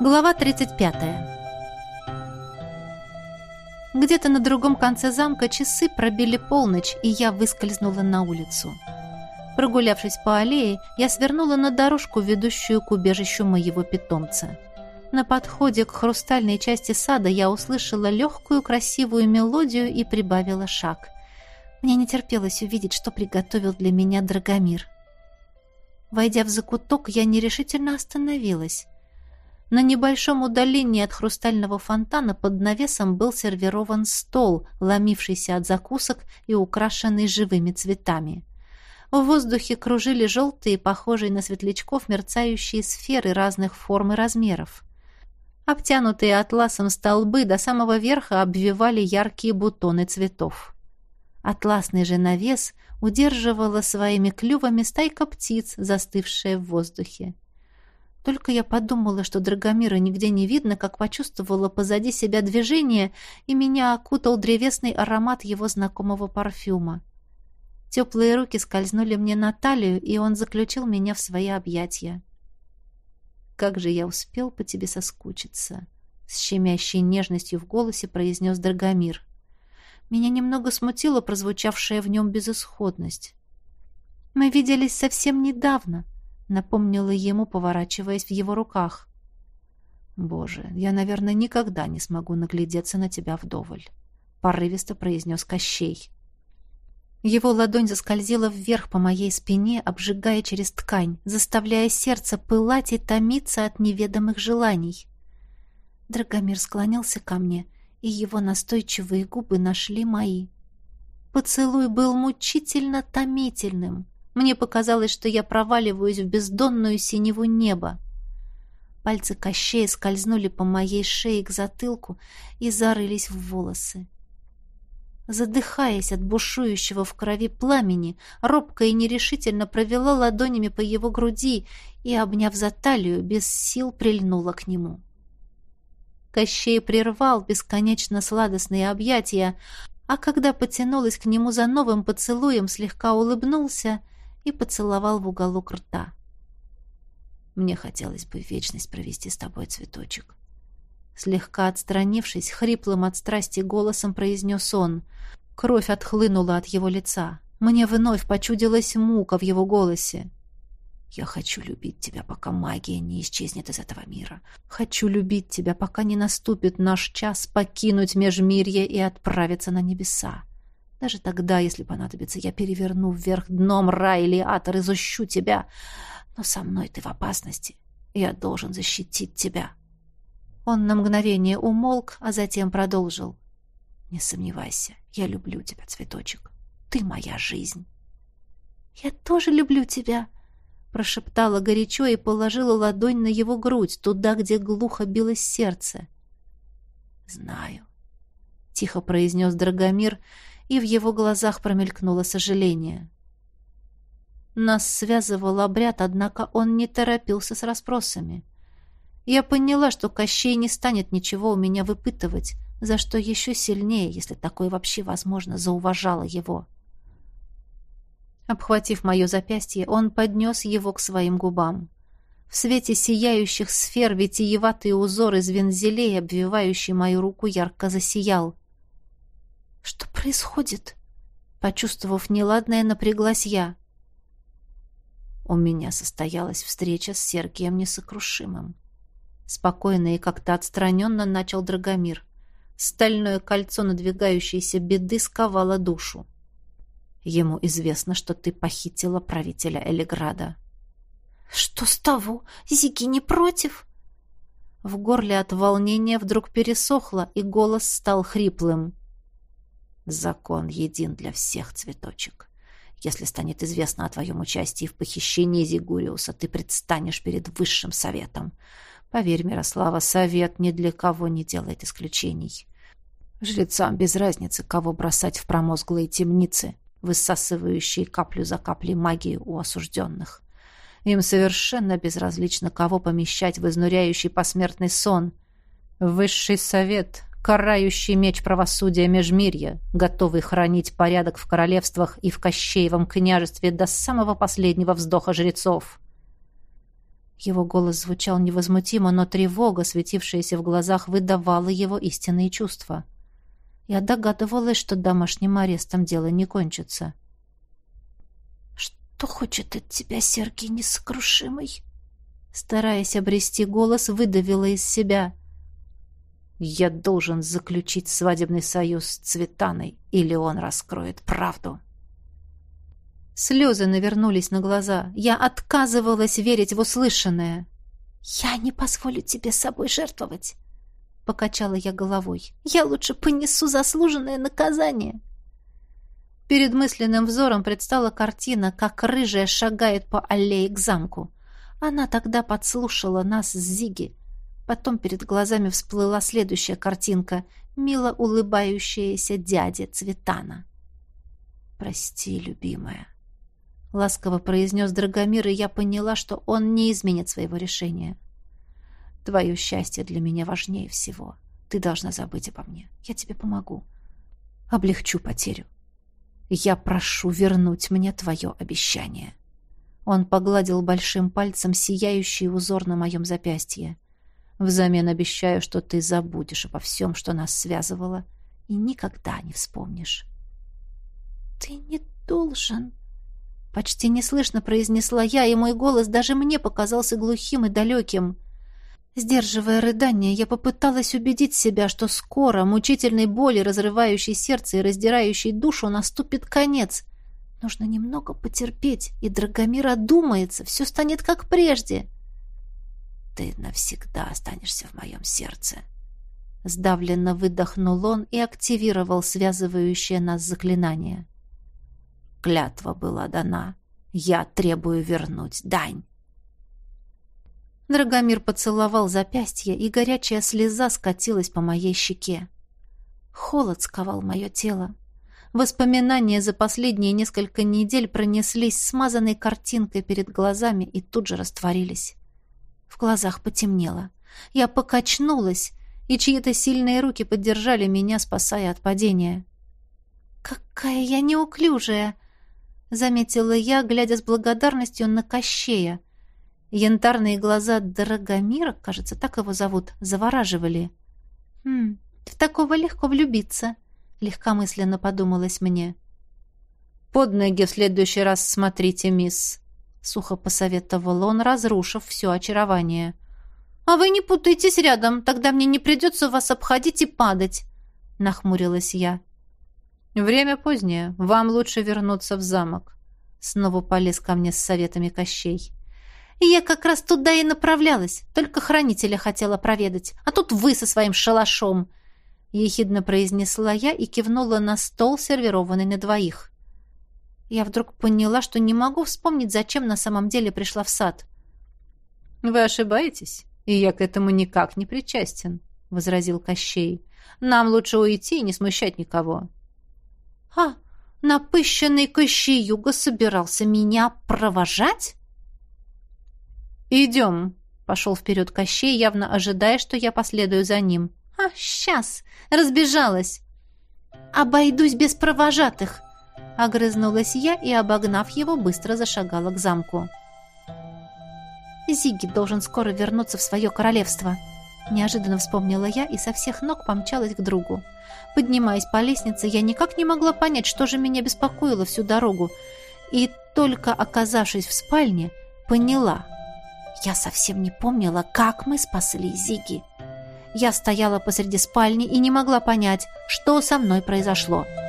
Глава 35. Где-то на другом конце замка часы пробили полночь, и я выскользнула на улицу. Прогулявшись по аллее, я свернула на дорожку, ведущую к убежищу моего питомца. На подходе к хрустальной части сада я услышала легкую красивую мелодию и прибавила шаг. Мне не терпелось увидеть, что приготовил для меня Драгомир. Войдя в закуток, я нерешительно остановилась. На небольшом удалении от хрустального фонтана под навесом был сервирован стол, ломившийся от закусок и украшенный живыми цветами. В воздухе кружили желтые, похожие на светлячков, мерцающие сферы разных форм и размеров. Обтянутые атласом столбы до самого верха обвивали яркие бутоны цветов. Атласный же навес удерживала своими клювами стайка птиц, застывшая в воздухе. Только я подумала, что Драгомира нигде не видно, как почувствовала позади себя движение, и меня окутал древесный аромат его знакомого парфюма. Теплые руки скользнули мне на талию, и он заключил меня в свои объятия. «Как же я успел по тебе соскучиться!» С щемящей нежностью в голосе произнес Драгомир. Меня немного смутила прозвучавшая в нем безысходность. «Мы виделись совсем недавно», напомнила ему, поворачиваясь в его руках. «Боже, я, наверное, никогда не смогу наглядеться на тебя вдоволь», — порывисто произнес Кощей. Его ладонь заскользила вверх по моей спине, обжигая через ткань, заставляя сердце пылать и томиться от неведомых желаний. Драгомир склонился ко мне, и его настойчивые губы нашли мои. Поцелуй был мучительно томительным — мне показалось, что я проваливаюсь в бездонную синеву неба. Пальцы Кощея скользнули по моей шее к затылку и зарылись в волосы. Задыхаясь от бушующего в крови пламени, робко и нерешительно провела ладонями по его груди и, обняв за талию, без сил прильнула к нему. Кощей прервал бесконечно сладостные объятия, а когда потянулась к нему за новым поцелуем, слегка улыбнулся — и поцеловал в уголок рта. «Мне хотелось бы вечность провести с тобой, цветочек». Слегка отстранившись, хриплым от страсти голосом произнес он. Кровь отхлынула от его лица. Мне вновь почудилась мука в его голосе. «Я хочу любить тебя, пока магия не исчезнет из этого мира. Хочу любить тебя, пока не наступит наш час покинуть межмирье и отправиться на небеса. Даже тогда, если понадобится, я переверну вверх дном рай или ад, разущу тебя. Но со мной ты в опасности. Я должен защитить тебя. Он на мгновение умолк, а затем продолжил. Не сомневайся, я люблю тебя, цветочек. Ты моя жизнь. Я тоже люблю тебя, прошептала горячо и положила ладонь на его грудь, туда, где глухо билось сердце. Знаю, тихо произнес Драгомир, — и в его глазах промелькнуло сожаление. Нас связывал обряд, однако он не торопился с расспросами. Я поняла, что Кощей не станет ничего у меня выпытывать, за что еще сильнее, если такое вообще возможно, зауважала его. Обхватив мое запястье, он поднес его к своим губам. В свете сияющих сфер витиеватый узор из вензелей, обвивающий мою руку, ярко засиял. «Что происходит?» Почувствовав неладное, напряглась я. У меня состоялась встреча с Сергием Несокрушимым. Спокойно и как-то отстраненно начал Драгомир. Стальное кольцо надвигающейся беды сковало душу. Ему известно, что ты похитила правителя Элиграда. «Что с того? Зики не против?» В горле от волнения вдруг пересохло, и голос стал хриплым. Закон един для всех, цветочек. Если станет известно о твоем участии в похищении Зигуриуса, ты предстанешь перед высшим советом. Поверь, Мирослава, совет ни для кого не делает исключений. Жрецам без разницы, кого бросать в промозглые темницы, высасывающие каплю за каплей магии у осужденных. Им совершенно безразлично, кого помещать в изнуряющий посмертный сон. Высший совет карающий меч правосудия Межмирья, готовый хранить порядок в королевствах и в Кощеевом княжестве до самого последнего вздоха жрецов. Его голос звучал невозмутимо, но тревога, светившаяся в глазах, выдавала его истинные чувства. Я догадывалась, что домашним арестом дело не кончится. «Что хочет от тебя Сергей Несокрушимый?» Стараясь обрести голос, выдавила из себя. «Я должен заключить свадебный союз с Цветаной, или он раскроет правду». Слезы навернулись на глаза. Я отказывалась верить в услышанное. «Я не позволю тебе собой жертвовать», — покачала я головой. «Я лучше понесу заслуженное наказание». Перед мысленным взором предстала картина, как рыжая шагает по аллее к замку. Она тогда подслушала нас с Зиги. Потом перед глазами всплыла следующая картинка — мило улыбающаяся дядя Цветана. «Прости, любимая», ласково произнес Драгомир, и я поняла, что он не изменит своего решения. Твое счастье для меня важнее всего. Ты должна забыть обо мне. Я тебе помогу. Облегчу потерю. Я прошу вернуть мне твое обещание. Он погладил большим пальцем сияющий узор на моем запястье. Взамен обещаю, что ты забудешь обо всем, что нас связывало, и никогда не вспомнишь. Ты не должен, Почти неслышно произнесла я, и мой голос даже мне показался глухим и далеким. Сдерживая рыдание, я попыталась убедить себя, что скоро мучительной боли, разрывающей сердце и раздирающей душу, наступит конец. Нужно немного потерпеть, и Драгомир одумается, все станет как прежде. «Ты навсегда останешься в моем сердце», Сдавленно выдохнул он и активировал связывающее нас заклинание. Клятва была дана. Я требую вернуть дань. Драгомир поцеловал запястье, и горячая слеза скатилась по моей щеке. Холод сковал мое тело. Воспоминания за последние несколько недель пронеслись смазанной картинкой перед глазами и тут же растворились. В глазах потемнело. Я покачнулась, и чьи-то сильные руки поддержали меня, спасая от падения. «Какая я неуклюжая!» заметила я, глядя с благодарностью на Кощея. Янтарные глаза Драгомира, кажется, так его зовут, завораживали. «Хм, в такого легко влюбиться», — легкомысленно подумалось мне. «Под ноги в следующий раз смотрите, мисс», — сухо посоветовал он, разрушив все очарование. «А вы не путайтесь рядом, тогда мне не придется вас обходить и падать», — нахмурилась я. «Время позднее. Вам лучше вернуться в замок». Снова полез ко мне с советами Кощей. Я как раз туда и направлялась, только хранителя хотела проведать, а тут вы со своим шалашом!» Ехидно произнесла я и кивнула на стол, сервированный на двоих. Я вдруг поняла, что не могу вспомнить, зачем на самом деле пришла в сад. «Вы ошибаетесь, и я к этому никак не причастен», — возразил Кощей. «Нам лучше уйти и не смущать никого». «А, напыщенный Кощеюга собирался меня провожать?» «Идем», — пошел вперед Кощей, явно ожидая, что я последую за ним. «А, сейчас! Разбежалась!» «Обойдусь без провожатых!» Огрызнулась я и, обогнав его, быстро зашагала к замку. «Зигги должен скоро вернуться в свое королевство», — неожиданно вспомнила я и со всех ног помчалась к другу. Поднимаясь по лестнице, я никак не могла понять, что же меня беспокоило всю дорогу. И только оказавшись в спальне, поняла. Я совсем не помнила, как мы спасли Зиги. Я стояла посреди спальни и не могла понять, что со мной произошло. —